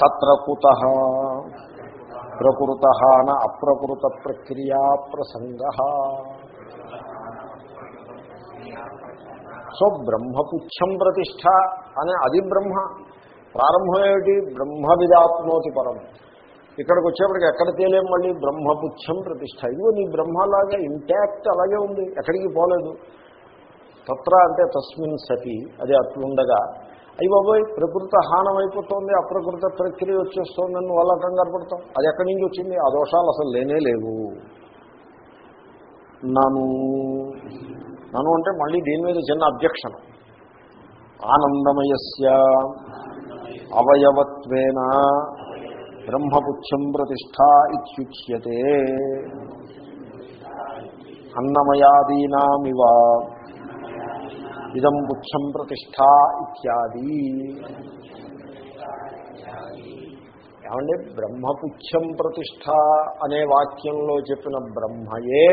తత్ర కుత ప్రకృత న అప్రకృత ప్రక్రియా ప్రసంగ. సో బ్రహ్మపుచ్చం ప్రతిష్ట అనే అది బ్రహ్మ. ప్రారంభం ఏమిటి? బ్రహ్మ విదాత్మోతి పరం. ఇక్కడికి వచ్చేప్పటికి ఎక్కడ తేలేం మళ్ళీ? బ్రహ్మపుచ్చం ప్రతిష్ట ఇదిగో నీ బ్రహ్మలాగా ఇంటాక్ట్ అలాగే ఉంది. ఎక్కడికి పోలేదు. తత్ర అంటే తస్మిన్ సతి. అది అట్లుండగా అయ్యి బాబోయ్ ప్రకృత హానం అయిపోతుంది అప్రకృత ప్రక్రియ వచ్చేస్తోందని నువ్వు అలా కంగారు పడతాం అది ఎక్కడి నుంచి వచ్చింది? ఆ దోషాలు అసలు లేనే లేవు. నను నను అంటే మళ్ళీ దీని మీద చిన్న అబ్జెక్షన్ ఆనందమయస్య అవయవత్వేన బ్రహ్మపుచ్చం ప్రతిష్ట ఇత్యుచ్యతే. అన్నమయాదీనామివ. ఇదం పుచ్చం ప్రతిష్ట ఇత్యాది. ఏమంటే బ్రహ్మపుచ్చం ప్రతిష్ట అనే వాక్యంలో చెప్పిన బ్రహ్మయే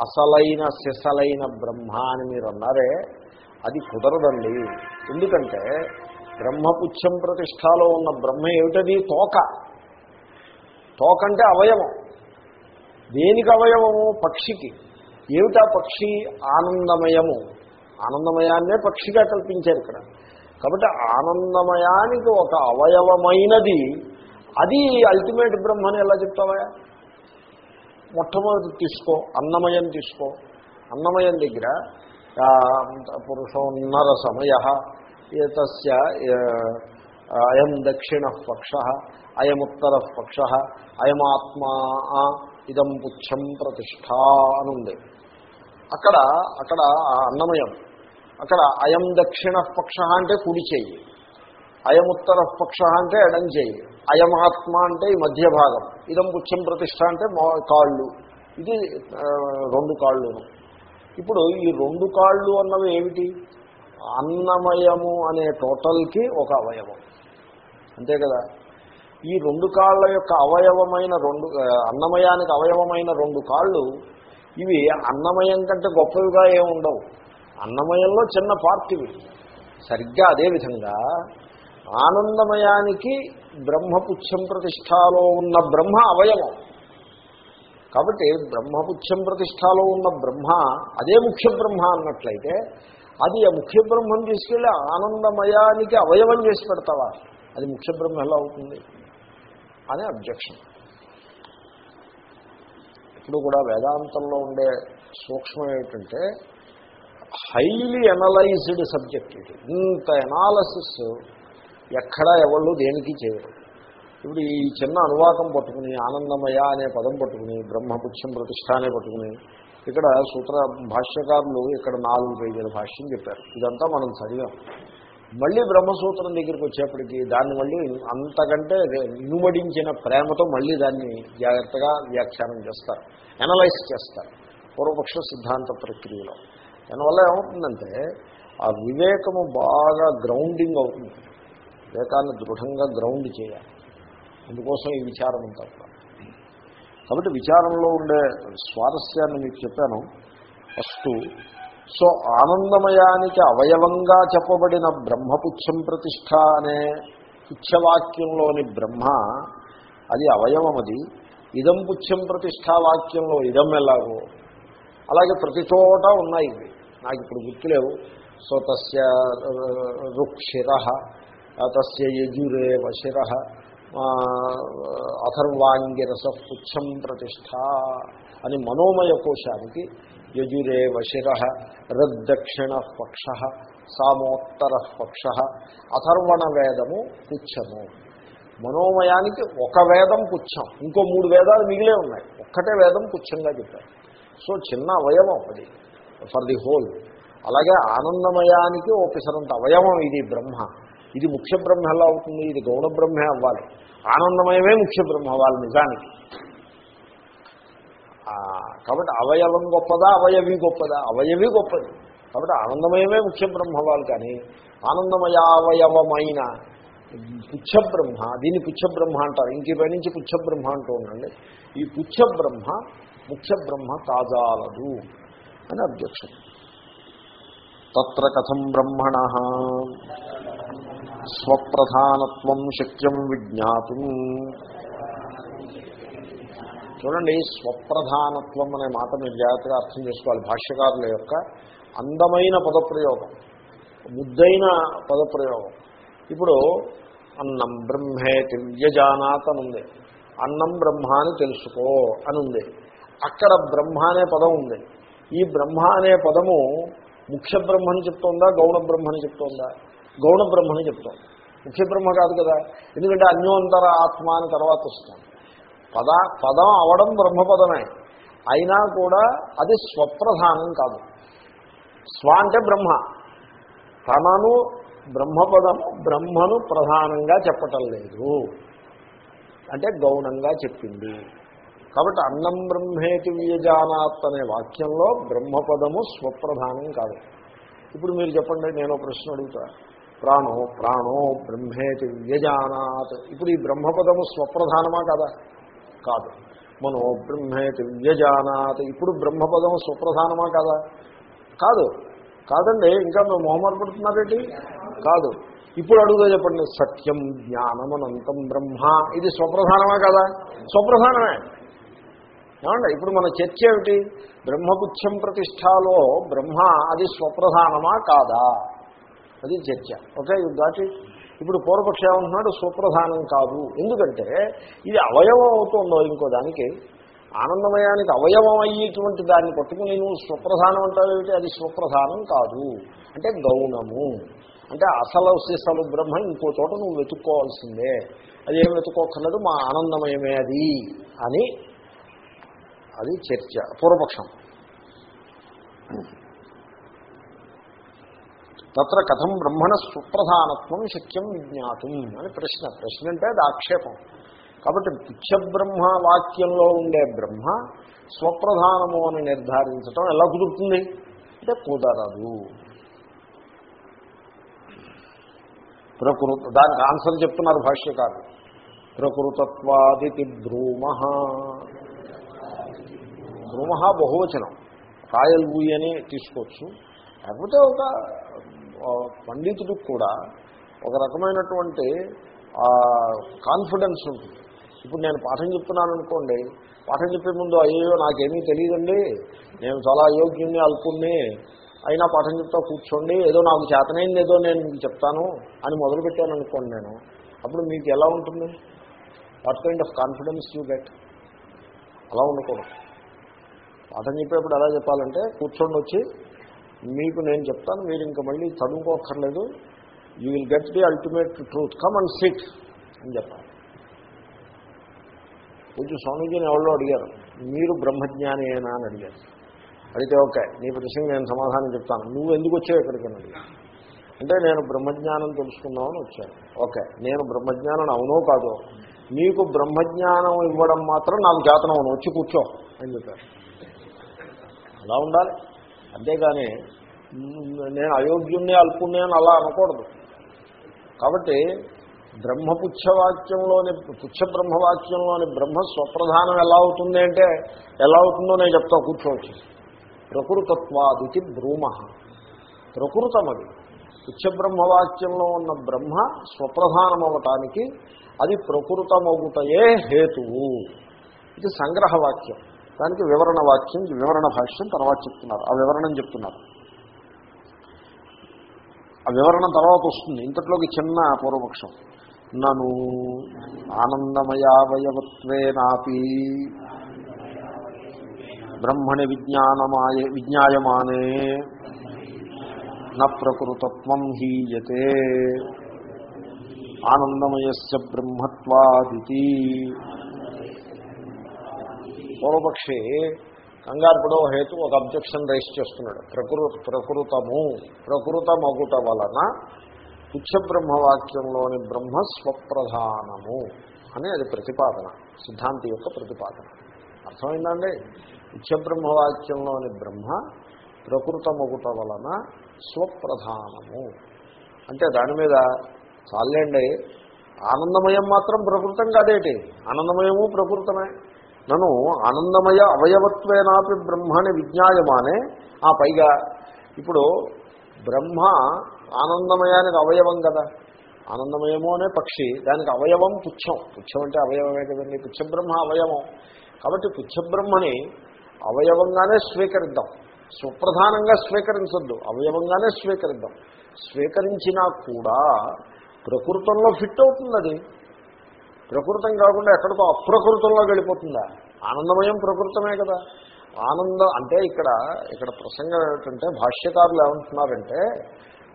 అసలైన సిసలైన బ్రహ్మ అని మీరు అన్నారే అది కుదరదండి. ఎందుకంటే బ్రహ్మపుచ్చం ప్రతిష్టలో ఉన్న బ్రహ్మ ఏమిటది? తోక. తోక అంటే అవయవం. దేనికి అవయవము? పక్షికి. ఏమిటా పక్షి? ఆనందమయము. ఆనందమయాన్నే పక్షిగా కల్పించారు ఇక్కడ. కాబట్టి ఆనందమయానికి ఒక అవయవమైనది అది అల్టిమేట్ బ్రహ్మని ఎలా చెప్తావా మొట్టమొదటి తీసుకో అన్నమయం తీసుకో. అన్నమయం దగ్గర పురుషోన్నర సమయ తస్య అయం దక్షిణ పక్ష అయముత్తర పక్ష అయమాత్మా ఇదం పుచ్చం ప్రతిష్ట అనుంది. అక్కడ అక్కడ అన్నమయం అక్కడ అయం దక్షిణ పక్ష అంటే కుడి చెయ్యి ఉత్తర పక్ష అంటే ఎడం చెయ్యి అయమాత్మ అంటే ఈ మధ్య భాగం. ఇదం పుచ్చం ప్రతిష్ట అంటే కాళ్ళు. ఇది రెండు కాళ్ళును ఇప్పుడు ఈ రెండు కాళ్ళు అన్నవి ఏమిటి? అన్నమయము అనే టోటల్కి ఒక అవయవం. అంతే కదా? ఈ రెండు కాళ్ళ యొక్క అవయవమైన రెండు అన్నమయానికి అవయవమైన రెండు కాళ్ళు ఇవి అన్నమయం కంటే గొప్పవిగా ఏమి ఉండవు. అన్నమయంలో చిన్న పార్ట్ ఇవి సరిగ్గా అదేవిధంగా ఆనందమయానికి బ్రహ్మపుచ్చం ప్రతిష్టాలో ఉన్న బ్రహ్మ అవయవం. కాబట్టి బ్రహ్మపుచ్చం ప్రతిష్టాలో ఉన్న బ్రహ్మ అదే ముఖ్య బ్రహ్మ అన్నట్లయితే అది ఆ ముఖ్య బ్రహ్మం తీసుకెళ్ళి ఆనందమయానికి అవయవం చేసి పెడతావా? అది ముఖ్య బ్రహ్మ ఎలా అవుతుంది? అనే అబ్జెక్షన్ ఇప్పుడు కూడా వేదాంతంలో ఉండే సూక్ష్మం ఏమిటంటే హైలీ అనలైజ్డ్ సబ్జెక్ట్ ఇది. ఇంత ఎనాలసిస్ ఎక్కడా ఎవళ్ళు దేనికి చేయరు. ఇప్పుడు ఈ చిన్న అనువాదం పట్టుకుని ఆనందమయ అనే పదం పట్టుకుని బ్రహ్మపుచ్చం ప్రతిష్ట అనే పట్టుకుని ఇక్కడ సూత్ర భాష్యకారులు ఇక్కడ నాలుగు పేజీల భాష్యం చెప్పారు. ఇదంతా మనం చదివాం. మళ్ళీ బ్రహ్మసూత్రం దగ్గరికి వచ్చేప్పటికీ దాన్ని మళ్ళీ అంతకంటే ఇనుమడించిన ప్రేమతో మళ్ళీ దాన్ని జాగ్రత్తగా వ్యాఖ్యానం చేస్తారు. ఎనలైజ్ చేస్తారు. పూర్వపక్ష సిద్ధాంత ప్రక్రియలో. దానివల్ల ఏమవుతుందంటే ఆ వివేకము బాగా గ్రౌండింగ్ అవుతుంది. వివేకాన్ని దృఢంగా గ్రౌండ్ చేయాలి. అందుకోసం ఈ విచారం అంతా కాబట్టి విచారంలో ఉండే స్వారస్యాన్ని మీకు చెప్పాను. ఫస్ట్ సో ఆనందమయానికి అవయవంగా చెప్పబడిన బ్రహ్మపుచ్చం ప్రతిష్ట అనే పుచ్చవాక్యంలోని బ్రహ్మ అది అవయవం అది ఇదం పుచ్చం ప్రతిష్టావాక్యంలో ఇదం ఎలాగో. అలాగే ప్రతి చోట ఉన్నాయి ఇవి. నాకు ఇప్పుడు గుర్తులేవు. సో తస్య రుక్షిర తస్య యజురేవ శిర అథర్వాంగిరస పుచ్చం ప్రతిష్ట అని మనోమయ కోశానికి యజురే శిర రద్దక్షిణ పక్ష సామోత్తర పక్ష అథర్వణ వేదము పుచ్చము. మనోమయానికి ఒక వేదం పుచ్చం. ఇంకో మూడు వేదాలు మిగిలే ఉన్నాయి. ఒక్కటే వేదం పుచ్చంగా చెప్పారు. సో చిన్న అవయవం అది. For the whole. అలాగే ఆనందమయానికి ఒకసరంత అవయవం ఇది బ్రహ్మ. ఇది ముఖ్య బ్రహ్మ ఎలా అవుతుంది ఇది గౌణ బ్రహ్మే అవ్వాలి. ఆనందమయమే ముఖ్య బ్రహ్మ అవ్వాలి నిజానికి. కాబట్టి అవయవం గొప్పదా అవయవి గొప్పదా? అవయవి గొప్పది. కాబట్టి ఆనందమయమే ముఖ్య బ్రహ్మ అవ్వాలి కానీ ఆనందమయావయవమైన పుచ్చ బ్రహ్మ దీన్ని పుచ్చ బ్రహ్మ అంటారు. ఇంక నుంచి పుచ్చ బ్రహ్మ అంటూ ఉండండి. ఈ పుచ్చ బ్రహ్మ ముఖ్య బ్రహ్మ కాజాలదు. అని అబ్జెక్షన్. తత్ర కథం బ్రహ్మణ. స్వప్రధానత్వం శక్యం విజ్ఞాతం. చూడండి స్వప్రధానత్వం అనే మాట మీరు జాగ్రత్తగా అర్థం చేసుకోవాలి. భాష్యకారుల యొక్క అందమైన పదప్రయోగం ముద్దైన పదప్రయోగం. ఇప్పుడు అన్నం బ్రహ్మేతి వ్యజానాత్ అనుంది అన్నం బ్రహ్మ అని తెలుసుకో అని ఉంది అక్కడ బ్రహ్మ అనే పదం ఉంది. ఈ బ్రహ్మ అనే పదము ముఖ్య బ్రహ్మని చెప్తోందా గౌణ బ్రహ్మని చెప్తోందా? గౌణ బ్రహ్మని చెప్తోంది. ముఖ్య బ్రహ్మ కాదు కదా. ఎందుకంటే అన్యోంతర ఆత్మ అని తర్వాత వస్తుంది. పద పదం అవడం బ్రహ్మపదమే. అయినా కూడా అది స్వప్రధానం కాదు. స్వ అంటే బ్రహ్మ. తనను బ్రహ్మపదం బ్రహ్మను ప్రధానంగా చెప్పటం లేదు. అంటే గౌణంగా చెప్పింది. కాబట్టి అన్నం బ్రహ్మేతి వ్యజానాత్ అనే వాక్యంలో బ్రహ్మపదము స్వప్రధానం కాదు. ఇప్పుడు మీరు చెప్పండి నేను ప్రశ్న అడుగుతా. ప్రాణో ప్రాణో బ్రహ్మేతి వ్యజానాత్. ఇప్పుడు ఈ బ్రహ్మపదము స్వప్రధానమా కదా? కాదు. మనో బ్రహ్మేతి వ్యజానాత్. ఇప్పుడు బ్రహ్మపదము స్వప్రధానమా కదా? కాదు. కాదండి ఇంకా మేము మొహమాట పడుతున్నారేంటి కాదు. ఇప్పుడు అడుగుదా చెప్పండి సత్యం జ్ఞానం అనంతం బ్రహ్మ. ఇది స్వప్రధానమా కదా? స్వప్రధానమే. ఏమండి ఇప్పుడు మన చర్చ ఏమిటి? బ్రహ్మపుచ్చం ప్రతిష్టాలో బ్రహ్మ అది స్వప్రధానమా కాదా? అది చర్చ. ఓకే యు దాటి ఇట్ ఇప్పుడు పూర్వపక్షం ఏమంటున్నాడు స్వప్రధానం కాదు. ఎందుకంటే ఇది అవయవం అవుతుందో ఇంకో దానికి? ఆనందమయానికి అవయవం అయ్యేటువంటి దాన్ని పట్టుకుని నువ్వు స్వప్రధానం అంటావేమిటి అది స్వప్రధానం కాదు. అంటే గౌణము. అంటే అసలు సిసలు బ్రహ్మ ఇంకో చోట నువ్వు వెతుక్కోవాల్సిందే. అది ఏం వెతుక్కోక్కర్లేదు మా ఆనందమయమే అది అని అది చర్చ పూర్వపక్షం. తత్ర కథం బ్రహ్మణ సుప్రధానత్వం శక్యం విజ్ఞాతం అని ప్రశ్న. ప్రశ్న అంటే అది ఆక్షేపం. కాబట్టి పుచ్చబ్రహ్మ వాక్యంలో ఉండే బ్రహ్మ స్వప్రధానము అని నిర్ధారించటం ఎలా కుదురుతుంది? అంటే కుదరదు. ప్రకృత దానికి ఆన్సర్ చెప్తున్నారు భాష్యకారు ప్రకృతత్వాదితి బ్రూమ. భ్రూమ బహువచనం. కాయల్ ఊయి అని తీసుకోవచ్చు. లేకపోతే ఒక పండితుడికి కూడా ఒక రకమైనటువంటి కాన్ఫిడెన్స్ ఉంటుంది. ఇప్పుడు నేను పాఠం చెప్తున్నాను అనుకోండి పాఠం చెప్పే ముందు అయ్యో నాకేమీ తెలియదండి. నేను చాలా అయోగ్యుణ్ణి అల్పుణ్ణి. అయినా పాఠం చెప్తా కూర్చోండి. ఏదో నాకు చేతనైంది ఏదో నేను మీకు చెప్తాను అని మొదలుపెట్టాను అనుకోండి నేను. అప్పుడు మీకు ఎలా ఉంటుంది? What kind of confidence you get అలా ఉండకూడదు. పాఠం చెప్పేప్పుడు ఎలా చెప్పాలంటే కూర్చోండి వచ్చి మీకు నేను చెప్తాను మీరు ఇంకా మళ్ళీ చదువుకోక్కర్లేదు you will get the ultimate truth come and sit అని చెప్పాలి. కొంచెం స్వామీజీని ఎవరో అడిగారు. మీరు బ్రహ్మజ్ఞాని అయినా అని అడిగారు. అడిగితే ఓకే నీ ప్రశ్నకి నేను సమాధానం చెప్తాను. నువ్వు ఎందుకు వచ్చావు ఇక్కడికి? అని అడిగాను అంటే నేను బ్రహ్మజ్ఞానం తెలుసుకుందామని వచ్చాను ఓకే నేను బ్రహ్మజ్ఞానం అవునో కాదో నీకు బ్రహ్మజ్ఞానం ఇవ్వడం మాత్రం నాకు జాతనం అవును వచ్చి కూర్చో అని చెప్పారు. అలా ఉండాలి. అంతేగాని నేను అయోగ్యుణ్ణి అల్పుణ్ణి అని అలా అనకూడదు. కాబట్టి బ్రహ్మపుచ్చవాక్యంలోని పుచ్చ బ్రహ్మవాక్యంలోని బ్రహ్మ స్వప్రధానం ఎలా అవుతుంది అంటే ఎలా అవుతుందో నేను చెప్తా కూర్చోవచ్చు. ప్రకృతత్వాదికి భ్రూమ ప్రకృతం అది పుచ్చబ్రహ్మవాక్యంలో ఉన్న బ్రహ్మ స్వప్రధానమవటానికి అది ప్రకృతమగుటయే హేతువు. ఇది సంగ్రహవాక్యం. దానికి వివరణ వాక్యం వివరణ భాష్యం తర్వాత చెప్తున్నారు. ఆ వివరణం చెప్తున్నారు. ఆ వివరణ తర్వాత వస్తుంది. ఇంతట్లోకి చిన్న పూర్వపక్షం. నను ఆనందమయావయవత్వేనాపి బ్రహ్మణి విజ్ఞానమాయ విజ్ఞాయమానే నకృతత్వం హీయతే ఆనందమయస్య బ్రహ్మత్వాదితి పూర్వపక్షి కంగారు పడో హేతు ఒక అబ్జెక్షన్ రైస్ చేస్తున్నాడు. ప్రకృ ప్రకృతము ప్రకృతమగుట వలన పుచ్చబ్రహ్మవాక్యంలోని బ్రహ్మ స్వప్రధానము అని అది ప్రతిపాదన సిద్ధాంతి యొక్క ప్రతిపాదన. అర్థమైందండి? పుచ్చబ్రహ్మవాక్యంలోని బ్రహ్మ ప్రకృతమగుట వలన స్వప్రధానము. అంటే దాని మీద చాలండి ఆనందమయం మాత్రం ప్రకృతం కాదేటి? ఆనందమయము ప్రకృతమే. నన్ను ఆనందమయ అవయవత్వేనాపి బ్రహ్మని విజ్ఞాయమానే ఆ పైగా ఇప్పుడు బ్రహ్మ ఆనందమయానికి అవయవం కదా. ఆనందమయము అనే పక్షి దానికి అవయవం పుచ్చం. పుచ్చం అంటే అవయవమే కదండి. పుచ్చబ్రహ్మ అవయవం. కాబట్టి పుచ్చబ్రహ్మని అవయవంగానే స్వీకరిద్దాం. సుప్రధానంగా స్వీకరించద్దు. అవయవంగానే స్వీకరిద్దాం. స్వీకరించినా కూడా ప్రకృతంలో ఫిట్ అవుతుంది అది ప్రకృతం కాకుండా ఎక్కడికో అప్రకృతంలో వెళ్ళిపోతుందా? ఆనందమయం ప్రకృతమే కదా. ఆనందం అంటే ఇక్కడ ఇక్కడ ప్రసంగం ఏమిటంటే భాష్యకారులు ఏమంటున్నారంటే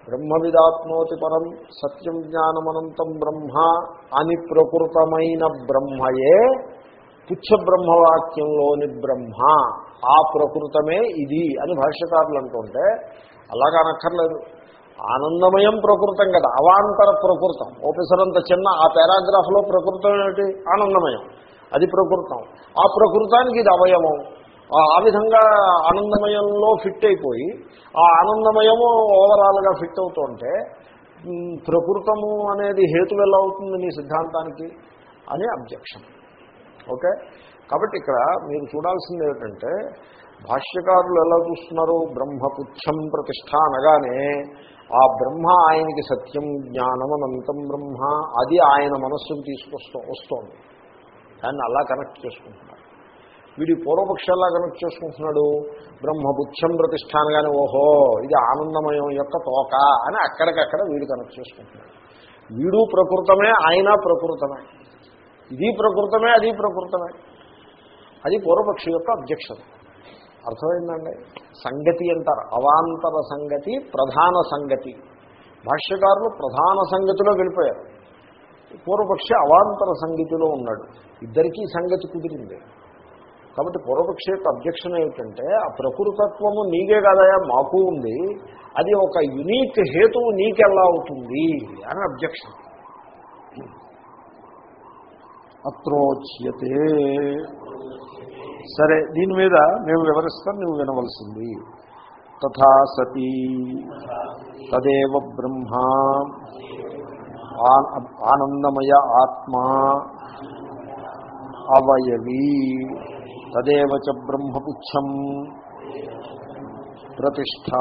బ్రహ్మ విదాత్మోతి పరం సత్యం జ్ఞానమనంతం బ్రహ్మ అని ప్రకృతమైన బ్రహ్మయే పుచ్చ బ్రహ్మవాక్యంలోని బ్రహ్మ. ఆ ప్రకృతమే ఇది అని భాష్యకారులు అంటుంటే అలాగనక్కర్లేదు. ఆనందమయం ప్రకృతం కదా అవాంతర ప్రకృతం. ఓపెసరంత చిన్న ఆ పారాగ్రాఫ్లో ప్రకృతం ఏమిటి? ఆనందమయం. అది ప్రకృతం. ఆ ప్రకృతానికి ఇది అవయవం. ఆ విధంగా ఆనందమయంలో ఫిట్ అయిపోయి ఆ ఆనందమయము ఓవరాల్గా ఫిట్ అవుతుంటే ప్రకృతము అనేది హేతు ఎలా అవుతుంది నీ సిద్ధాంతానికి? అని అబ్జెక్షన్ ఓకే కాబట్టి ఇక్కడ మీరు చూడాల్సింది ఏమిటంటే భాష్యకారులు ఎలా చూస్తున్నారు బ్రహ్మపుచ్చం ప్రతిష్ట అనగానే ఆ బ్రహ్మ ఆయనకి సత్యం జ్ఞానం అనంతం బ్రహ్మ అది ఆయన మనస్సును తీసుకొస్తూ వస్తోంది. దాన్ని అలా కనెక్ట్ చేసుకుంటున్నాడు. వీడి పూర్వపక్షాలా కనెక్ట్ చేసుకుంటున్నాడు. బ్రహ్మబుచ్చం ప్రతిష్ట అనగానే ఓహో ఇది ఆనందమయం యొక్క తోక అని అక్కడికక్కడ వీడు కనెక్ట్ చేసుకుంటున్నాడు. వీడు ప్రకృతమే ఆయన ప్రకృతమే. ఇది ప్రకృతమే అది ప్రకృతమే. అది పూర్వపక్షి యొక్క అబ్జెక్షన్ అర్థమైందండి? సంగతి అంటారు. అవాంతర సంగతి ప్రధాన సంగతి. భాష్యకారులు ప్రధాన సంగతిలో వెళ్ళిపోయారు. పూర్వపక్షి అవాంతర సంగతిలో ఉన్నాడు. ఇద్దరికీ సంగతి కుదిరింది. కాబట్టి పూర్వపక్షి యొక్క అబ్జెక్షన్ ఏమిటంటే ఆ ప్రకృతత్వము నీకే కాదయా మాకు ఉంది. అది ఒక యునీక్ హేతువు నీకెలా అవుతుంది అని అబ్జెక్షన్. అత్రోచ్యతే. సరే దీని మీద మేము వివరిస్తాం నువ్వు వినవలసింది. తథా సతీ. తదేవ బ్రహ్మ. ఆనందమయ ఆత్మా. అవయవీ. తదేవ చ బ్రహ్మపుచ్చం. ప్రతిష్ట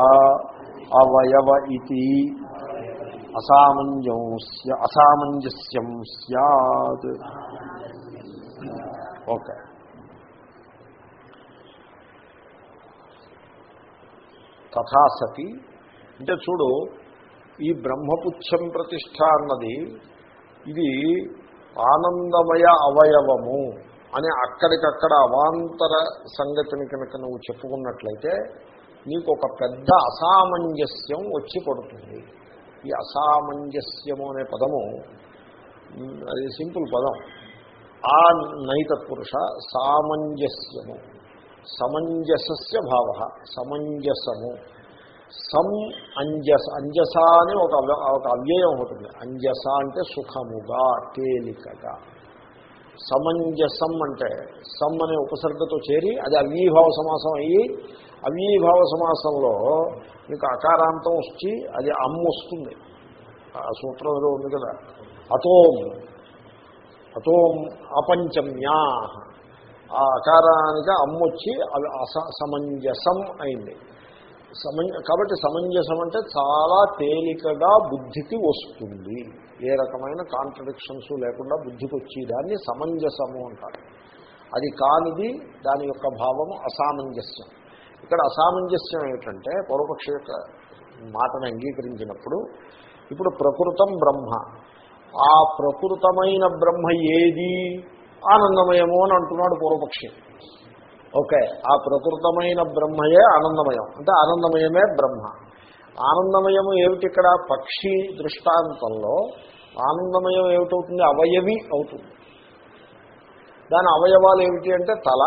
అవయవ ఇది అసామంజస్య అసామంజస్యం సత్ ఓకే. తథా సతి. అంటే చూడు ఈ బ్రహ్మపుచ్చం ప్రతిష్ట అన్నది ఇది ఆనందమయ అవయవము అని అక్కడికక్కడ అవాంతర సంగతిని కనుక నువ్వు చెప్పుకున్నట్లయితే నీకు ఒక పెద్ద అసామంజస్యం వచ్చి పడుతుంది. ఈ అసామంజస్యము అనే పదము అది సింపుల్ పదం. ఆ నైతత్పురుష సామంజస్యము. సమంజసస్య భావ. సమంజసము. సమ్ అంజస అంజస అని ఒక ఒక అవ్యయం ఉంటుంది అంజస అంటే సుఖముగా తేలికగా. సమంజసం అంటే సమ్ అనే ఉపసర్గతో చేరి అది అవ్యీభావ సమాసం అయ్యి అవ్యీభావ సమాసంలో మీకు అకారాంతం వచ్చి అది అమ్ము వస్తుంది. ఆ సూత్రంలో ఉంది కదా. అతోం అతోం అపంచమ్యా ఆ అకారానికి అమ్మొచ్చి అవి అస సమంజసం అయింది. సమంజ కాబట్టి సమంజసం అంటే చాలా తేలికగా బుద్ధికి వస్తుంది. ఏ రకమైన కాంట్రడిక్షన్స్ లేకుండా బుద్ధికి వచ్చి దాన్ని సమంజసము అంటారు. అది కానిది దాని యొక్క భావము అసామంజస్యం. ఇక్కడ అసామంజస్యం ఏమిటంటే పూర్వపక్ష యొక్క మాటను అంగీకరించినప్పుడు ఇప్పుడు ప్రకృతం బ్రహ్మ. ఆ ప్రకృతమైన బ్రహ్మ ఏది? ఆనందమయము అని అంటున్నాడు పూర్వపక్షి. ఓకే ఆ ప్రకృతమైన బ్రహ్మయే ఆనందమయం. అంటే ఆనందమయమే బ్రహ్మ. ఆనందమయము ఏమిటి ఇక్కడ? పక్షి దృష్టాంతంలో ఆనందమయం ఏమిటవుతుంది? అవయవి అవుతుంది. దాని అవయవాలు ఏమిటి అంటే తల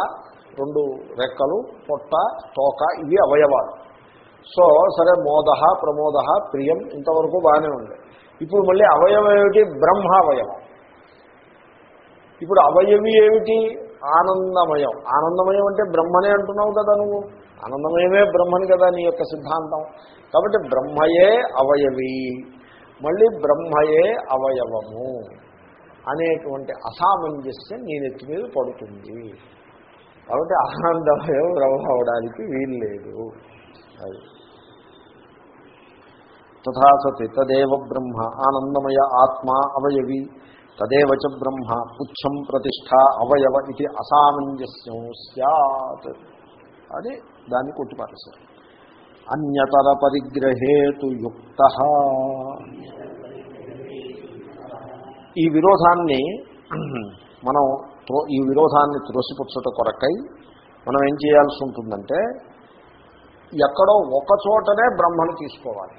రెండు రెక్కలు పొట్ట తోక ఇవి అవయవాలు. సో సరే మోద ప్రమోద ప్రియం ఇంతవరకు బాగానే ఉంది. ఇప్పుడు మళ్ళీ అవయవం ఏమిటి? బ్రహ్మావయవం. ఇప్పుడు అవయవి ఏమిటి? ఆనందమయం. ఆనందమయం అంటే బ్రహ్మనే అంటున్నావు కదా నువ్వు. ఆనందమయమే బ్రహ్మని కదా నీ యొక్క సిద్ధాంతం. కాబట్టి బ్రహ్మయే అవయవి. మళ్ళీ బ్రహ్మయే అవయవము అనేటువంటి అసామంజస్యం నీ నెత్తి మీద పడుతుంది. కాబట్టి ఆనందమయం బ్రహ్మ అవడానికి వీలు లేదు అది. తథా సతి తదేవ బ్రహ్మ ఆనందమయ ఆత్మ అవయవి. తదేవచ బ్రహ్మ పుచ్చం ప్రతిష్ట అవయవ ఇది అసామంజస్యం సత్ అది దాన్ని కొట్టిపారేశారు. అన్యతర పరిగ్రహేతు యుక్త. ఈ విరోధాన్ని మనం ఈ విరోధాన్ని త్రోసిపుచ్చట కొరకై మనం ఏం చేయాల్సి ఉంటుందంటే ఎక్కడో ఒక చోటనే బ్రహ్మను తీసుకోవాలి.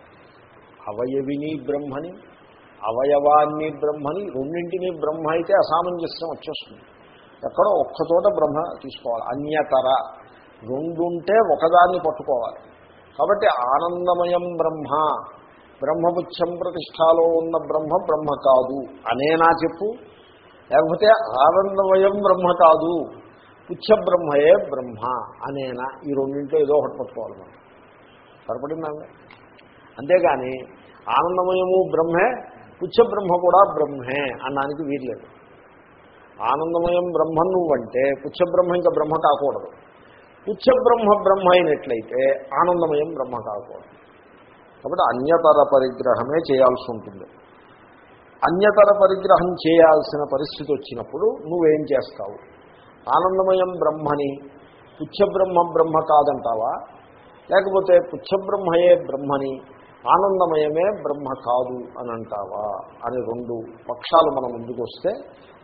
అవయవిని బ్రహ్మని అవయవాన్ని బ్రహ్మని రెండింటినీ బ్రహ్మ అయితే అసామంజస్యం వచ్చేస్తుంది. ఎక్కడో ఒక్కచోట బ్రహ్మ తీసుకోవాలి. అన్యతర. రెండుంటే ఒకదాన్ని పట్టుకోవాలి. కాబట్టి ఆనందమయం బ్రహ్మ బ్రహ్మపుచ్చం ప్రతిష్టాలో ఉన్న బ్రహ్మ బ్రహ్మ కాదు అనేనా చెప్పు. లేకపోతే ఆనందమయం బ్రహ్మ కాదు పుచ్చ బ్రహ్మయే బ్రహ్మ అనేనా ఈ రెండింటిలో ఏదో ఒకటి పట్టుకోవాలి మనం. సరిపడిందండి అంతేగాని ఆనందమయము బ్రహ్మే పుచ్చబ్రహ్మ కూడా బ్రహ్మే అన్నానికి వీర్లేదు ఆనందమయం బ్రహ్మ నువ్వంటే పుచ్చబ్రహ్మ ఇంకా బ్రహ్మ కాకూడదు. పుచ్చబ్రహ్మ బ్రహ్మ అయినట్లయితే ఆనందమయం బ్రహ్మ కాకూడదు. కాబట్టి అన్యతర పరిగ్రహమే చేయాల్సి ఉంటుంది. అన్యతర పరిగ్రహం చేయాల్సిన పరిస్థితి వచ్చినప్పుడు నువ్వేం చేస్తావు? ఆనందమయం బ్రహ్మని పుచ్చబ్రహ్మ బ్రహ్మ కాదంటావా? లేకపోతే పుచ్చబ్రహ్మయే బ్రహ్మని ఆనందమయమే బ్రహ్మ కాదు అని అంటావా? అని రెండు పక్షాలు మన ముందుకు వస్తే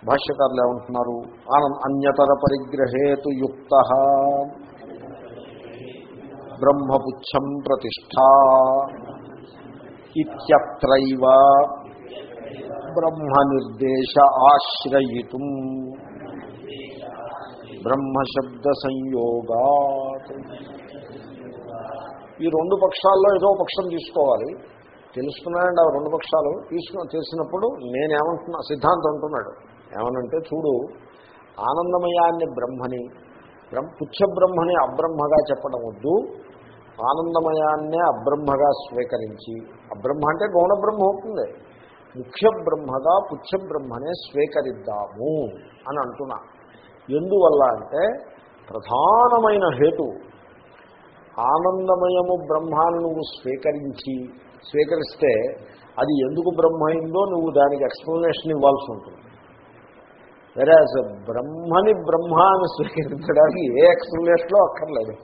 భాష్యకారులు ఏమంటున్నారు? ఆనంద అన్యతర పరిగ్రహేతు యుక్త. బ్రహ్మపుచ్చం ప్రతిష్టా ఇత్యత్రైవ బ్రహ్మ నిర్దేశ ఆశ్రయితుం. బ్రహ్మశబ్ద సంయోగా ఈ రెండు పక్షాల్లో ఏదో పక్షం తీసుకోవాలి. తెలుసుకున్నాయండి ఆ రెండు పక్షాలు. తీసుకున్న తెలిసినప్పుడు నేనేమంటున్నా సిద్ధాంతం అంటున్నాడు. ఏమనంటే చూడు ఆనందమయాన్ని బ్రహ్మని బ్రహ్మ పుచ్చ బ్రహ్మని అబ్రహ్మగా చెప్పడం వద్దు. ఆనందమయాన్నే అబ్రహ్మగా స్వీకరించి అబ్రహ్మ అంటే గౌణ బ్రహ్మ అవుతుంది. ముఖ్య బ్రహ్మగా పుచ్చ బ్రహ్మనే స్వీకరిద్దాము అని అంటున్నా. ఎందువల్ల అంటే ప్రధానమైన హేతు ఆనందమయము బ్రహ్మాన్ని నువ్వు స్వీకరించి స్వీకరిస్తే అది ఎందుకు బ్రహ్మైందో నువ్వు దానికి ఎక్స్ప్లెనేషన్ ఇవ్వాల్సి ఉంటుంది. వెరాజ్ బ్రహ్మని బ్రహ్మ అని స్వీకరించడానికి ఏ ఎక్స్ప్లెనేషన్లో అక్కర్లేదు.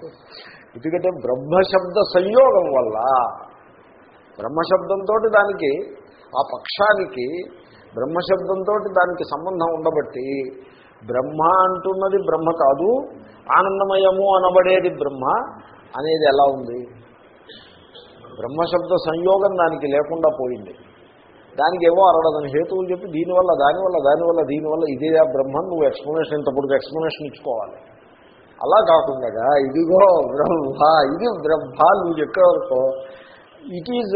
ఎందుకంటే బ్రహ్మశబ్ద సంయోగం వల్ల బ్రహ్మశబ్దంతో దానికి ఆ పక్షానికి బ్రహ్మశబ్దంతో దానికి సంబంధం ఉండబట్టి బ్రహ్మ అంటున్నది బ్రహ్మ కాదు ఆనందమయము అనబడేది బ్రహ్మ అనేది ఎలా ఉంది? బ్రహ్మశబ్ద సంయోగం దానికి లేకుండా పోయింది. దానికి ఏవో అరడదని హేతువులు చెప్పి దీనివల్ల దానివల్ల దానివల్ల దీనివల్ల ఇదే బ్రహ్మ నువ్వు ఎక్స్ప్లెనేషన్ ఇంతప్పుడు ఎక్స్ప్లెనేషన్ ఇచ్చుకోవాలి. అలా కాకుండా ఇదిగో బ్రహ్మ ఇది బ్రహ్మ నువ్వు చెప్పేవరకు it is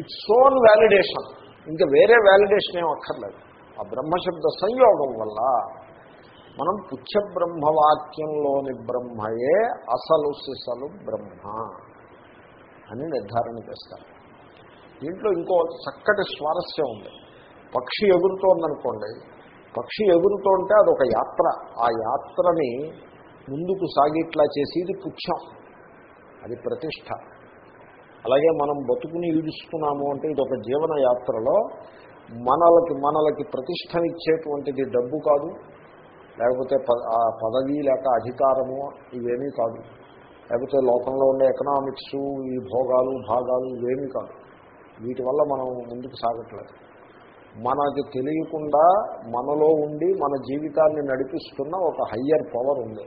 its own validation ఇంకా వేరే వ్యాలిడేషన్ ఏం అక్కర్లేదు. ఆ బ్రహ్మశబ్ద సంయోగం వల్ల మనం పుచ్చ బ్రహ్మవాక్యంలోని బ్రహ్మయే అసలు సిసలు బ్రహ్మ అని నిర్ధారణ చేస్తారు. దీంట్లో ఇంకో చక్కటి స్వారస్యం ఉంది. పక్షి ఎగురుతోందనుకోండి పక్షి ఎగురుతోంటే అదొక యాత్ర. ఆ యాత్రని ముందుకు సాగిట్లా చేసేది పుచ్చం. అది ప్రతిష్ట. అలాగే మనం బతుకుని ఈడుస్తున్నాము అంటే ఇది ఒక జీవన యాత్రలో మనలకి మనలకి ప్రతిష్టనిచ్చేటువంటిది డబ్బు కాదు. లేకపోతే ఆ పదవి లేక అధికారము ఇవేమీ కాదు. లేకపోతే లోకంలో ఉండే ఎకనామిక్స్ ఈ భోగాలు భాగాలు ఇవేమీ కాదు. వీటి వల్ల మనం ముందుకు సాగట్లేదు. మనకి తెలియకుండా మనలో ఉండి మన జీవితాన్ని నడిపిస్తున్న ఒక హయ్యర్ పవర్ ఉంది.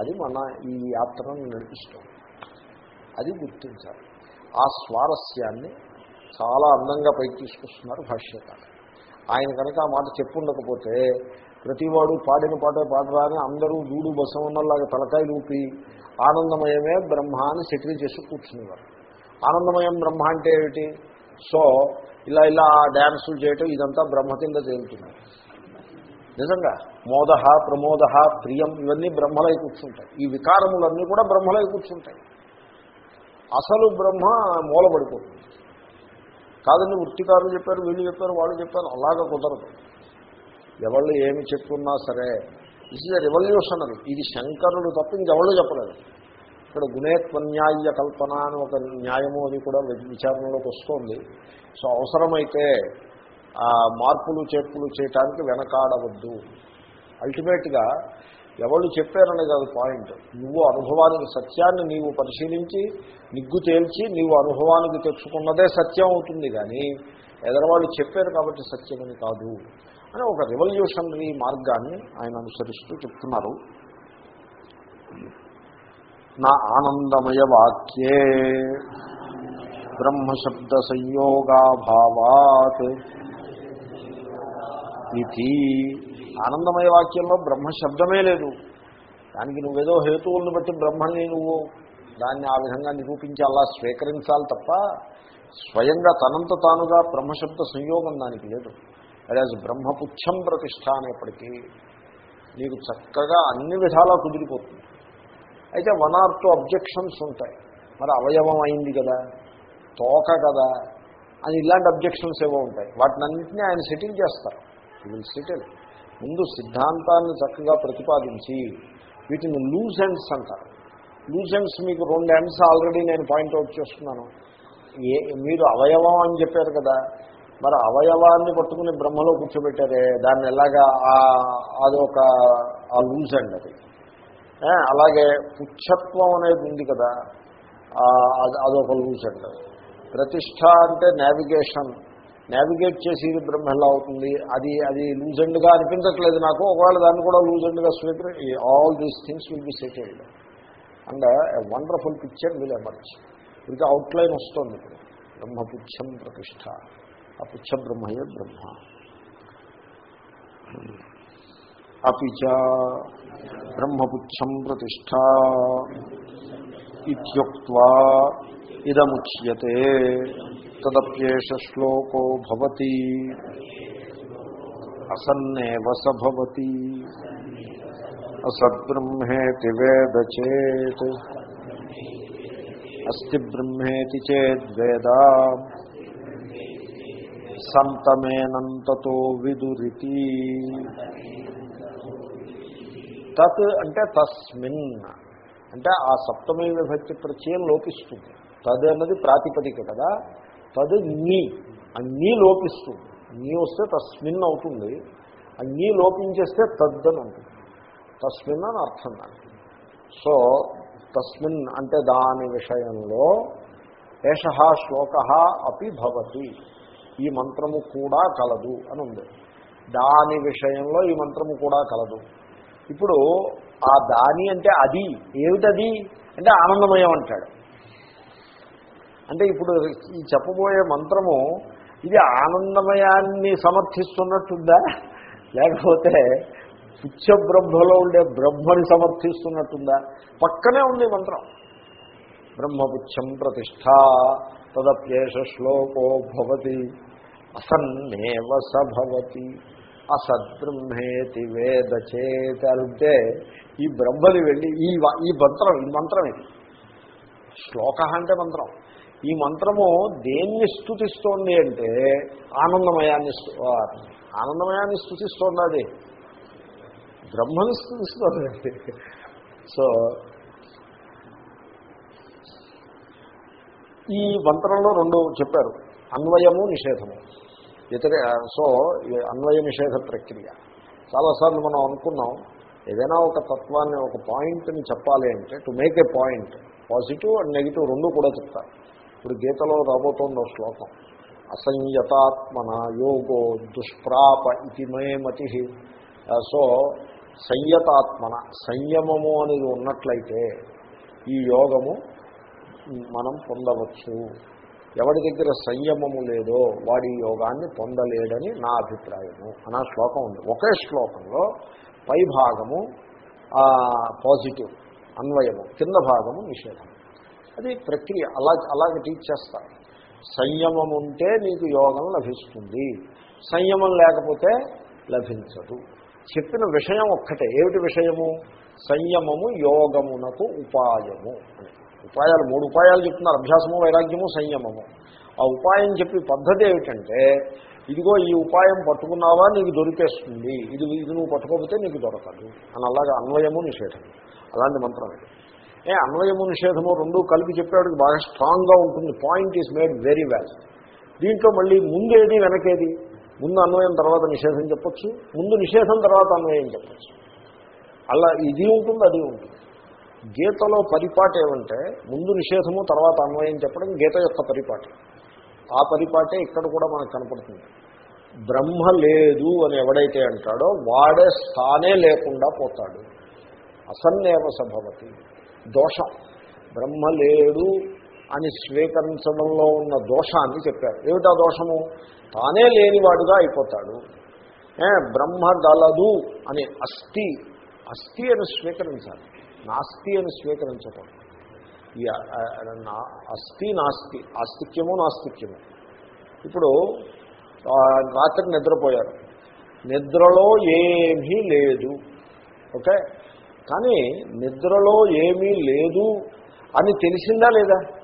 అది మన ఈ యాత్రను నడిపిస్తుంది. అది గుర్తించాలి. ఆ స్వారస్యాన్ని చాలా అందంగా పైకి తీసుకొస్తున్నారు భాష్యత ఆయన కనుక ఆ మాట చెప్పుండకపోతే ప్రతివాడు పాడిన పాట పాడరా అని అందరూ దూడు బసవన్నలాగా తలకాయలు ఊపి ఆనందమయమే బ్రహ్మ అని సెటిల్ చేసి కూర్చునేవారు. ఆనందమయం బ్రహ్మ అంటే ఏమిటి? సో ఇలా ఇలా డ్యాన్సులు చేయటం ఇదంతా బ్రహ్మ కింద తేలుతుంది. నిజంగా మోద ప్రమోద ప్రియం ఇవన్నీ బ్రహ్మలై కూర్చుంటాయి. ఈ వికారములన్నీ కూడా బ్రహ్మలై కూర్చుంటాయి. అసలు బ్రహ్మ మూలబడిపోతుంది. కాదండి వృత్తికారులు చెప్పారు వీళ్ళు చెప్పారు వాళ్ళు చెప్పారు అలాగా కుదరదు. ఎవళ్ళు ఏమి చెప్తున్నా సరే. దిస్ ఇస్ రెవల్యూషనరీ ఇది శంకరుడు తప్ప ఇంకెవళ్ళు చెప్పలేదు. ఇక్కడ గుణేత్వన్యాయ కల్పన అని ఒక న్యాయము అది కూడా విచారణలోకి వస్తుంది. సో అవసరమైతే ఆ మార్పులు చేర్పులు చేయటానికి వెనకాడవద్దు. అల్టిమేట్గా ఎవరు చెప్పారనే కాదు పాయింట్. నువ్వు అనుభవానికి సత్యాన్ని నీవు పరిశీలించి నిగ్గు తేల్చి నీవు అనుభవానికి తెచ్చుకున్నదే సత్యం అవుతుంది కానీ ఎదరవాళ్ళు చెప్పారు కాబట్టి సత్యమని కాదు. అని ఒక రెవల్యూషనరీ మార్గాన్ని ఆయన అనుసరిస్తూ చెప్తున్నారు. నా ఆనందమయ వాక్యే బ్రహ్మశబ్ద సంయోగాభావాత్ ఇది. ఆనందమయ వాక్యంలో బ్రహ్మశబ్దమే లేదు. దానికి నువ్వేదో హేతువులను బట్టి బ్రహ్మని నువ్వు దాన్ని ఆ విధంగా నిరూపించి అలా స్వీకరించాలి తప్ప స్వయంగా తనంత తానుగా బ్రహ్మశబ్ద సంయోగం దానికి లేదు. అదే బ్రహ్మపుచ్చం ప్రతిష్ట అనేప్పటికీ నీకు చక్కగా అన్ని విధాలా కుదిరిపోతుంది. అయితే వన్ ఆర్ టూ అబ్జెక్షన్స్ ఉంటాయి. మరి అవయవం అయింది కదా తోక కదా అని ఇలాంటి అబ్జెక్షన్స్ ఏవో ఉంటాయి. వాటినన్నింటినీ ఆయన సెటిల్ చేస్తారు. విల్ సెటిల్ ముందు సిద్ధాంతాన్ని చక్కగా ప్రతిపాదించి వీటిని లూజ్ ఎండ్స్ అంటారు. లూజ్ ఎండ్స్ మీకు రెండు ఎండ్స్ ఆల్రెడీ నేను పాయింట్అవుట్ చేస్తున్నాను. ఏ మీరు అవయవం అని చెప్పారు కదా మరి అవయవాన్ని పట్టుకుని బ్రహ్మలో కూర్చోబెట్టారే దాన్ని ఎలాగా అదొక ఆ లూజ్ అండి అది. అలాగే పుచ్చత్వం అనేది ఉంది కదా అదొక లూజ్ అండ్ ప్రతిష్ట అంటే నావిగేషన్. నావిగేట్ చేసేది బ్రహ్మ ఎలా అవుతుంది అది అది లూజెండ్గా అనిపించట్లేదు నాకు ఒకవేళ దాన్ని కూడా లూజెండ్గా స్వీకరి all these things will be settled and wonderful picture will emerge ఇంకా అవుట్లైన్ వస్తుంది ఇప్పుడు. బ్రహ్మపుచ్చం ప్రతిష్ట ఆ పుచ్చ బ్రహ్మయే బ్రహ్మ అపిచ బ్రహ్మపుచ్చం ప్రతిష్ట ఇత్యుక్త్వా ఇదముచ్యతే తదప్యేష శ్లోకో భవతి అసన్నేవ సభవతి అసద్బ్రహ్మేతి వేద చేత్ అస్తి బ్రహ్మేతి చేద్వేద సంతమేనంతతో విదురితి. తత్ అంటే తస్మిన్. అంటే ఆ సప్తమే విభక్తి ప్రత్యయం లోపిస్తుంది. తది అన్నది ప్రాతిపదిక కదా. తది నీ. అన్నీ లోపిస్తుంది. నీ వస్తే తస్మిన్ అవుతుంది. అన్నీ లోపించేస్తే తద్దని ఉంటుంది తస్మిన్ అని అర్థం దానికి సో తస్మిన్ అంటే దాని విషయంలో ఏష శ్లోక అపి భవతి. ఈ మంత్రము కూడా కలదు అని ఉంది. దాని విషయంలో ఈ మంత్రము కూడా కలదు. ఇప్పుడు ఆ దాని అంటే అది ఏమిటది? అంటే ఆనందమయం అంటాడు. అంటే ఇప్పుడు ఈ చెప్పబోయే మంత్రము ఇది ఆనందమయాన్ని సమర్థిస్తున్నట్టుందా? లేకపోతే పుచ్చ బ్రహ్మలో ఉండే బ్రహ్మని సమర్థిస్తున్నట్టుందా? పక్కనే ఉంది మంత్రం. బ్రహ్మపుచ్చం ప్రతిష్ట తదప్యేష శ్లోకో భవతి. అసన్నేవ సభవతి అసద్బ్రహ్మేతి వేద చేతే ఈ బ్రహ్మని వెళ్ళి ఈ ఈ మంత్రం ఈ మంత్రం ఇది. శ్లోక అంటే మంత్రం. ఈ మంత్రము దేన్ని స్థుతిస్తోంది అంటే ఆనందమయాన్ని ఆనందమయాన్ని స్థుతిస్తోంది అది? బ్రహ్మని స్థుతిస్తోంది సో ఈ మంత్రంలో రెండు చెప్పారు. అన్వయము నిషేధము. ఇతర సో అన్వయ నిషేధ ప్రక్రియ. చాలాసార్లు మనం అనుకున్నాం ఏదైనా ఒక తత్వాన్ని ఒక పాయింట్ని చెప్పాలి అంటే to make a point positive and negative రెండు కూడా చెప్తారు. ఇప్పుడు గీతలో రాబోతోంది శ్లోకం. అసంయతాత్మన యోగో దుష్ప్రాప ఇది మే మతి. సో సంయతాత్మన సంయమము అనేది ఉన్నట్లయితే ఈ యోగము మనం పొందవచ్చు. ఎవరి దగ్గర సంయమము లేదో వాడి యోగాన్ని పొందలేడని నా అభిప్రాయము. అన్న శ్లోకం ఉంది. ఒకే శ్లోకంలో పై భాగము పాజిటివ్ అన్వయము కింద భాగము నిషేధం. అది ప్రక్రియ అలా అలాగే టీచ్ చేస్తారు సంయమం ఉంటే నీకు యోగం లభిస్తుంది. సంయమం లేకపోతే లభించదు. చెప్పిన విషయం ఒక్కటే. ఏమిటి విషయము? సంయమము యోగమునకు ఉపాయము అని. ఉపాయాలు మూడు ఉపాయాలు చెప్తున్నారు. అభ్యాసము వైరాగ్యము సంయమము. ఆ ఉపాయం చెప్పి పద్ధతి ఏమిటంటే ఇదిగో ఈ ఉపాయం పట్టుకున్నావా నీకు దొరికేస్తుంది. ఇది ఇది నువ్వు పట్టుకోకపోతే నీకు దొరకదు. అని అలాగే అన్వయము నిషేధం అలాంటి మంత్రం ఇది. ఏ అన్వయము నిషేధము రెండు కలిపి చెప్పేవాడికి బాగా స్ట్రాంగ్గా ఉంటుంది. Point is made very well. దీంట్లో మళ్ళీ ముందేది వెనకేది? ముందు అన్వయం తర్వాత నిషేధం చెప్పొచ్చు. ముందు నిషేధం తర్వాత అన్వయం చెప్పచ్చు. అలా ఇది ఉంటుంది అది ఉంటుంది. గీతలో పరిపాటి ఏమంటే ముందు నిషేధము తర్వాత అన్వయం చెప్పడం గీత యొక్క పరిపాటి. ఆ పరిపాటే ఇక్కడ కూడా మనకు కనపడుతుంది. బ్రహ్మ లేదు అని ఎవడైతే అంటాడో వాడే స్థానే లేకుండా పోతాడు. అసన్నేవ సభవతి. దోషం. బ్రహ్మ లేడు అని స్వీకరించడంలో ఉన్న దోషాన్ని చెప్పారు. ఏమిటా దోషము? తానే లేనివాడుగా అయిపోతాడు. బ్రహ్మ గలదు అని అస్థి. అస్థి అని స్వీకరించాలి. నాస్తి అని స్వీకరించటం. ఈ నా- అస్థి నాస్తి ఆస్తిక్యము నాస్తిక్యము. ఇప్పుడు రాత్రి నిద్రపోయారు. నిద్రలో ఏమీ లేదు. ఓకే? కానీ నిద్రలో ఏమీ లేదు అని తెలిసిందా లేదా?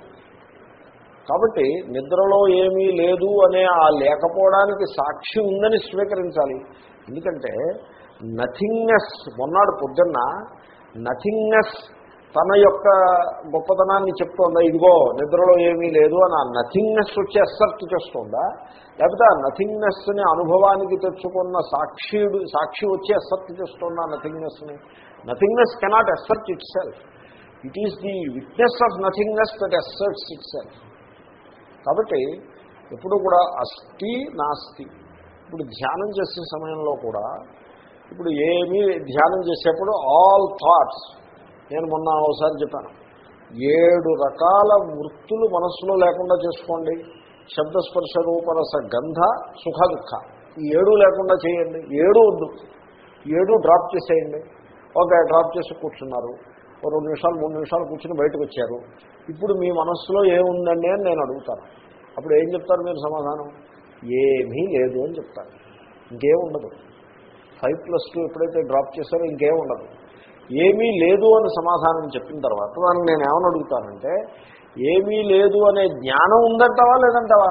కాబట్టి నిద్రలో ఏమీ లేదు అనే ఆ లేకపోవడానికి సాక్షి ఉందని స్వీకరించాలి. ఎందుకంటే నథింగ్నెస్ మొన్నాడు పొద్దున్న నథింగ్నెస్ తన యొక్క గొప్పతనాన్ని చెప్తోందా? ఇదిగో నిద్రలో ఏమీ లేదు అని ఆ నథింగ్నెస్ వచ్చి అసర్ట్ చేస్తుందా? లేకపోతే ఆ నథింగ్నెస్ని అనుభవానికి తెచ్చుకున్న సాక్షిడు సాక్షి వచ్చి అసర్ట్ చేస్తుందా నథింగ్నెస్ని nothingness cannot assert itself it is the witness of nothingness that asserts itself కాబట్టి ఎప్పుడు కూడా అస్థి నాస్తి. ఇప్పుడు ధ్యానం చేసే సమయంలో కూడా ఇప్పుడు ఏమీ ధ్యానం చేసేప్పుడు ఆల్ థాట్స్. నేను మొన్న ఒకసారి చెప్పాను. ఏడు రకాల వృత్తులు మనస్సులో లేకుండా చేసుకోండి. శబ్దస్పర్శ రూపరస గంధ సుఖ దుఃఖ. ఈ ఏడు లేకుండా చేయండి. ఏడు వద్దు. ఏడు డ్రాప్ చేసేయండి. ఓకే డ్రాప్ చేసి కూర్చున్నారు. రెండు నిమిషాలు మూడు నిమిషాలు కూర్చుని బయటకు వచ్చారు. ఇప్పుడు మీ మనస్సులో ఏముందండి అని నేను అడుగుతాను. అప్పుడు ఏం చెప్తారు మీరు సమాధానం? ఏమీ లేదు అని చెప్తారు. ఇంకేముండదు ఫైవ్ ప్లస్ టూ ఎప్పుడైతే డ్రాప్ చేశారో ఇంకేం ఉండదు. ఏమీ లేదు అని సమాధానం చెప్పిన తర్వాత దాన్ని నేను ఏమని అడుగుతానంటే ఏమీ లేదు అనే జ్ఞానం ఉందంటావా లేదంటావా?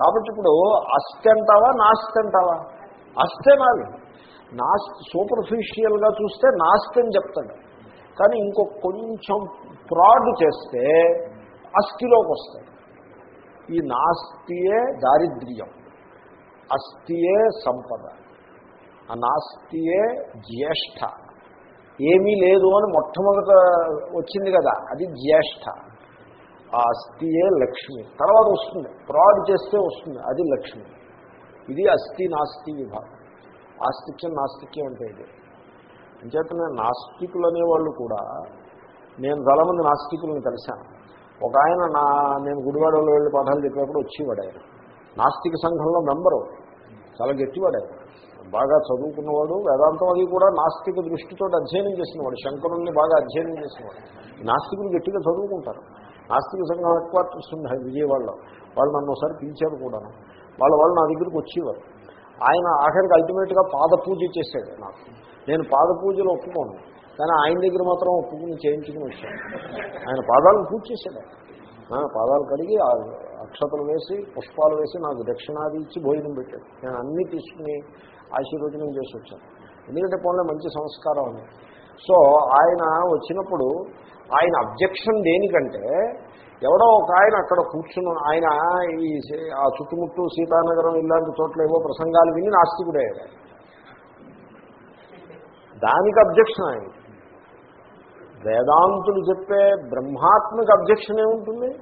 కాబట్టి ఇప్పుడు అస్థి అంటావా నాస్తి అంటావా? అస్తే నాది. నాస్తి సూపర్ఫిషియల్గా చూస్తే నాస్తి అని చెప్తాడు. కానీ ఇంకో కొంచెం ప్రాడ్ చేస్తే అస్థిలోకి వస్తాయి ఈ నాస్తియే దారిద్ర్యం. అస్థియే సంపద. ఆ నాస్తియే జ్యేష్ఠ. ఏమీ లేదు అని మొట్టమొదట వచ్చింది కదా అది జ్యేష్ఠ. ఆ అస్థియే లక్ష్మి. తర్వాత వస్తుంది ప్రాడ్ చేస్తే వస్తుంది అది లక్ష్మి. ఇది అస్థి నాస్తి విభాగం. ఆస్తిక్యం నాస్తిక్యం అంటే ఇది. అంచేతనే నాస్తికులు అనేవాళ్ళు కూడా నేను చాలామంది నాస్తికులను కలిశాను. ఒక ఆయన నా నేను గుడివాడలో వెళ్ళి పాఠాలు చెప్పినప్పుడు వచ్చేవాడు ఆయన నాస్తిక సంఘంలో మెంబరు. చాలా గట్టివాడే. బాగా చదువుకున్నవాడు వేదాంతం అది కూడా నాస్తిక దృష్టితో అధ్యయనం చేసినవాడు. శంకరుల్ని బాగా అధ్యయనం చేసినవాడు. నాస్తికులు గట్టిగా చదువుకుంటారు. నాస్తిక సంఘం హెడ్ క్వార్టర్స్ విజయవాడలో. వాళ్ళు నన్ను ఒకసారి పిలిచారు కూడాను. వాళ్ళ వాళ్ళు నా దగ్గరికి వచ్చేవారు. ఆయన ఆఖరికి అల్టిమేట్గా పాద పూజ చేశాడు నాకు. నేను పాద పూజలు ఒప్పుకోను. కానీ ఆయన దగ్గర మాత్రం ఒప్పుకుని చేయించుకుని వచ్చాను ఆయన పాదాలను పూజ చేశాడు. పాదాలు కడిగి ఆ అక్షతలు వేసి పుష్పాలు వేసి నాకు దక్షిణాది ఇచ్చి భోజనం పెట్టాడు నేను అన్నీ తీసుకుని ఆశీర్వచనం చేసి వచ్చాను. ఎందుకంటే పోన్లే మంచి సంస్కారం అని. సో ఆయన వచ్చినప్పుడు ఆయన అబ్జెక్షన్ దేనికంటే ఎవడో ఒక ఆయన అక్కడ కూర్చుని ఆయన ఈ ఆ చుట్టుముట్టు సీతానగరం ఇలాంటి చోట్ల ఏవో ప్రసంగాలు విని నాస్తికుడయ్యాడు. దానికి అబ్జెక్షన్ ఆయన. వేదాంతులు చెప్పే బ్రహ్మాత్మక అబ్జెక్షన్ ఏముంటుంది?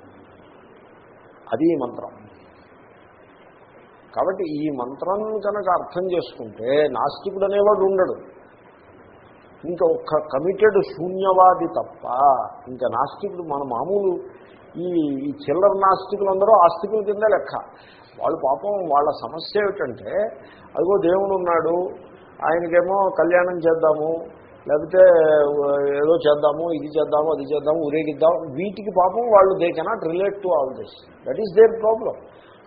అది ఈ మంత్రం. కాబట్టి ఈ మంత్రం కనుక అర్థం చేసుకుంటే నాస్తికుడు అనేవాడు ఉండడు. ఇంకా ఒక్క కమిటెడ్ శూన్యవాది తప్ప ఇంకా నాస్తికుడు మన మామూలు ఈ ఈ చిల్లర నాస్తికులందరూ ఆస్తికుల కింద లెక్క. వాళ్ళు పాపం వాళ్ళ సమస్య ఏమిటంటే అదిగో దేవుడు ఉన్నాడు ఆయనకేమో కళ్యాణం చేద్దాము లేకపోతే ఏదో చేద్దాము ఇది చేద్దాము అది చేద్దాము ఊరేగిద్దాం. వీటికి పాపం వాళ్ళు they cannot relate to all this that is their problem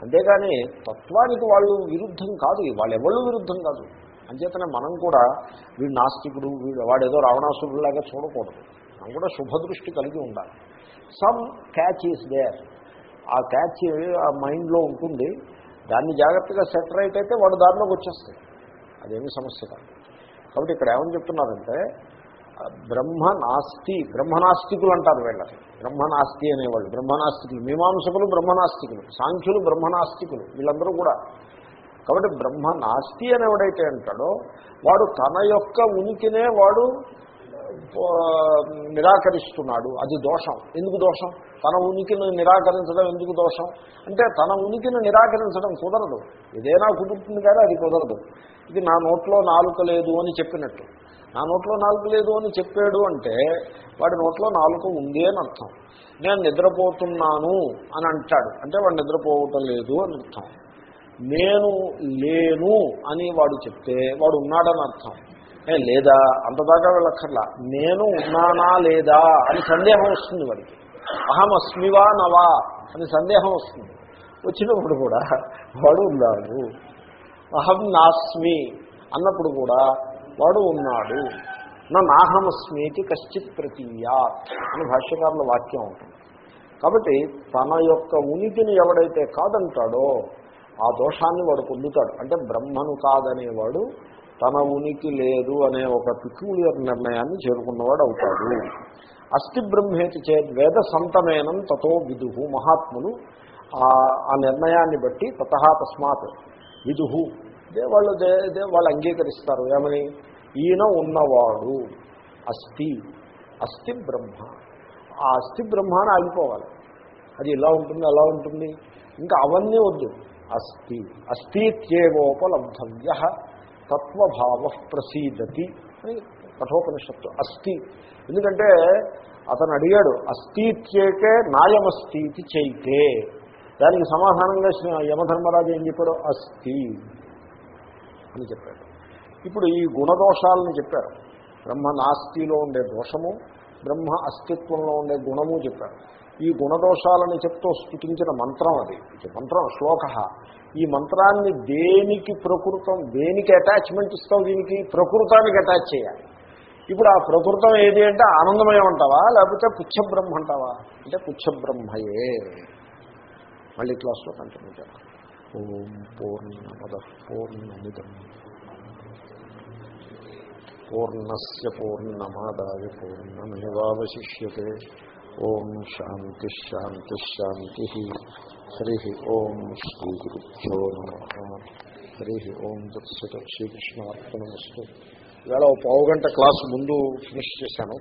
అంతేగాని తత్వానికి వాళ్ళు విరుద్ధం కాదు. వాళ్ళు ఎవళ్ళు విరుద్ధం కాదు. అంచేతనే మనం కూడా వీడు నాస్తికుడు వీడు వాడేదో రావణాసురులాగా చూడకూడదు. మనం కూడా శుభదృష్టి కలిగి ఉండాలి. సమ్ క్యాచ్ ఈస్ దేర్ ఆ క్యాచ్ ఆ మైండ్లో ఉంటుంది. దాన్ని జాగ్రత్తగా సెట్రైట్ అయితే వాడు దారిలోకి వచ్చేస్తాయి అదేమి సమస్య కాదు. కాబట్టి ఇక్కడ ఏమని చెప్తున్నారంటే బ్రహ్మ నాస్తి బ్రహ్మనాస్తికులు అంటారు వీళ్ళని. బ్రహ్మనాస్తి అనేవాళ్ళు బ్రహ్మనాస్తికులు మీమాంసకులు బ్రహ్మనాస్తికులు సాంఖ్యులు బ్రహ్మనాస్తికులు వీళ్ళందరూ కూడా. కాబట్టి బ్రహ్మ నాస్తి అని అంటాడో వాడు తన యొక్క ఉనికినే వాడు నిరాకరిస్తున్నాడు. అది దోషం. ఎందుకు దోషం? తన ఉనికిని నిరాకరించడం ఎందుకు దోషం? అంటే తన ఉనికిని నిరాకరించడం కుదరదు. ఏదైనా కుదురుతుంది కానీ అది కుదరదు. ఇది నా నోట్లో నాలుక లేదు అని చెప్పినట్టు. నా నోట్లో నాలుక లేదు అని చెప్పాడు అంటే వాడి నోట్లో నాలుక ఉంది అని అర్థం. నేను నిద్రపోతున్నాను అని అంటాడు. అంటే వాడు నిద్రపోవటం లేదు అని అర్థం. నేను లేను అని వాడు చెప్తే వాడు ఉన్నాడని అర్థం. లేదా? అంతదాకా వెళ్ళక్కర్లా. నేను ఉన్నానా లేదా అని సందేహం వస్తుంది వాడికి. అహం అస్మివా నవా అని సందేహం వస్తుంది. వచ్చినప్పుడు కూడా వాడు ఉన్నాడు. అహం నాస్మి అన్నప్పుడు కూడా వాడు ఉన్నాడు. నా నాహమస్మికి కశ్చిత్ ప్రతీయా అని భాష్యకారుల వాక్యం ఉంటుంది. కాబట్టి తన యొక్క ఉనికిని ఎవడైతే కాదంటాడో ఆ దోషాన్ని వాడు పొందుతాడు. అంటే బ్రహ్మను కాదనేవాడు తన ఉనికి లేదు అనే ఒక పిక్యులియర్ నిర్ణయాన్ని చేరుకున్నవాడు అవుతాడు. అస్థి బ్రహ్మేతి చేత్ వేద సంతమేనం తతో విదుహు మహాత్ములు. ఆ నిర్ణయాన్ని బట్టి తత తస్మాత్ విదుహు ఇదే వాళ్ళు వాళ్ళు అంగీకరిస్తారు. ఏమని? ఈయన ఉన్నవాడు. అస్థి అస్థి బ్రహ్మ. ఆ అస్థి బ్రహ్మ అని ఆగిపోవాలి. అది ఇలా ఉంటుంది అలా ఉంటుంది. ఇంకా అవన్నీ వద్దు. అస్థి అస్థిత్యేవోపలబ్ధవ్య తత్వభావ ప్రసీదతి. అని కఠోపనిషత్తు అస్థి. ఎందుకంటే అతను అడిగాడు అస్థిత్యేకే నాయమస్థితి చైతే దానికి సమాధానంగా యమధర్మరాజు ఏం చెప్పాడు? అస్థి అని చెప్పాడు. ఇప్పుడు ఈ గుణదోషాలని చెప్పారు. బ్రహ్మ నాస్తిలో ఉండే దోషము బ్రహ్మ అస్తిత్వంలో ఉండే గుణము చెప్పారు. ఈ గుణదోషాలని చెప్తూ స్థుతించిన మంత్రం అది. మంత్రం శ్లోక. ఈ మంత్రాన్ని దేనికి ప్రకృతం దేనికి అటాచ్మెంట్ ఇస్తావు దీనికి? ప్రకృతానికి అటాచ్ చేయాలి. ఇప్పుడు ఆ ప్రకృతం ఏది అంటే ఆనందమయం అంటావా? లేకపోతే పుచ్చబ్రహ్మ అంటావా? అంటే పుచ్చబ్రహ్మయే. మళ్ళీ క్లాస్లో కంటిన్యూ చేయాలి ఓం పూర్ణమద పూర్ణమిదం. పూర్ణస్ పూర్ణమాదాయ పూర్ణమేవాశిష్యే ఓం శాంతి శాంతి శాంతి. హరి ఓం శ్రీ గురుభ్యో నమ. హరి ఓం దత్సత శ్రీకృష్ణార్పణమస్తు. ఇవాళ ఒక పావు గంట క్లాస్ ముందు ఫినిష్ చేశాను.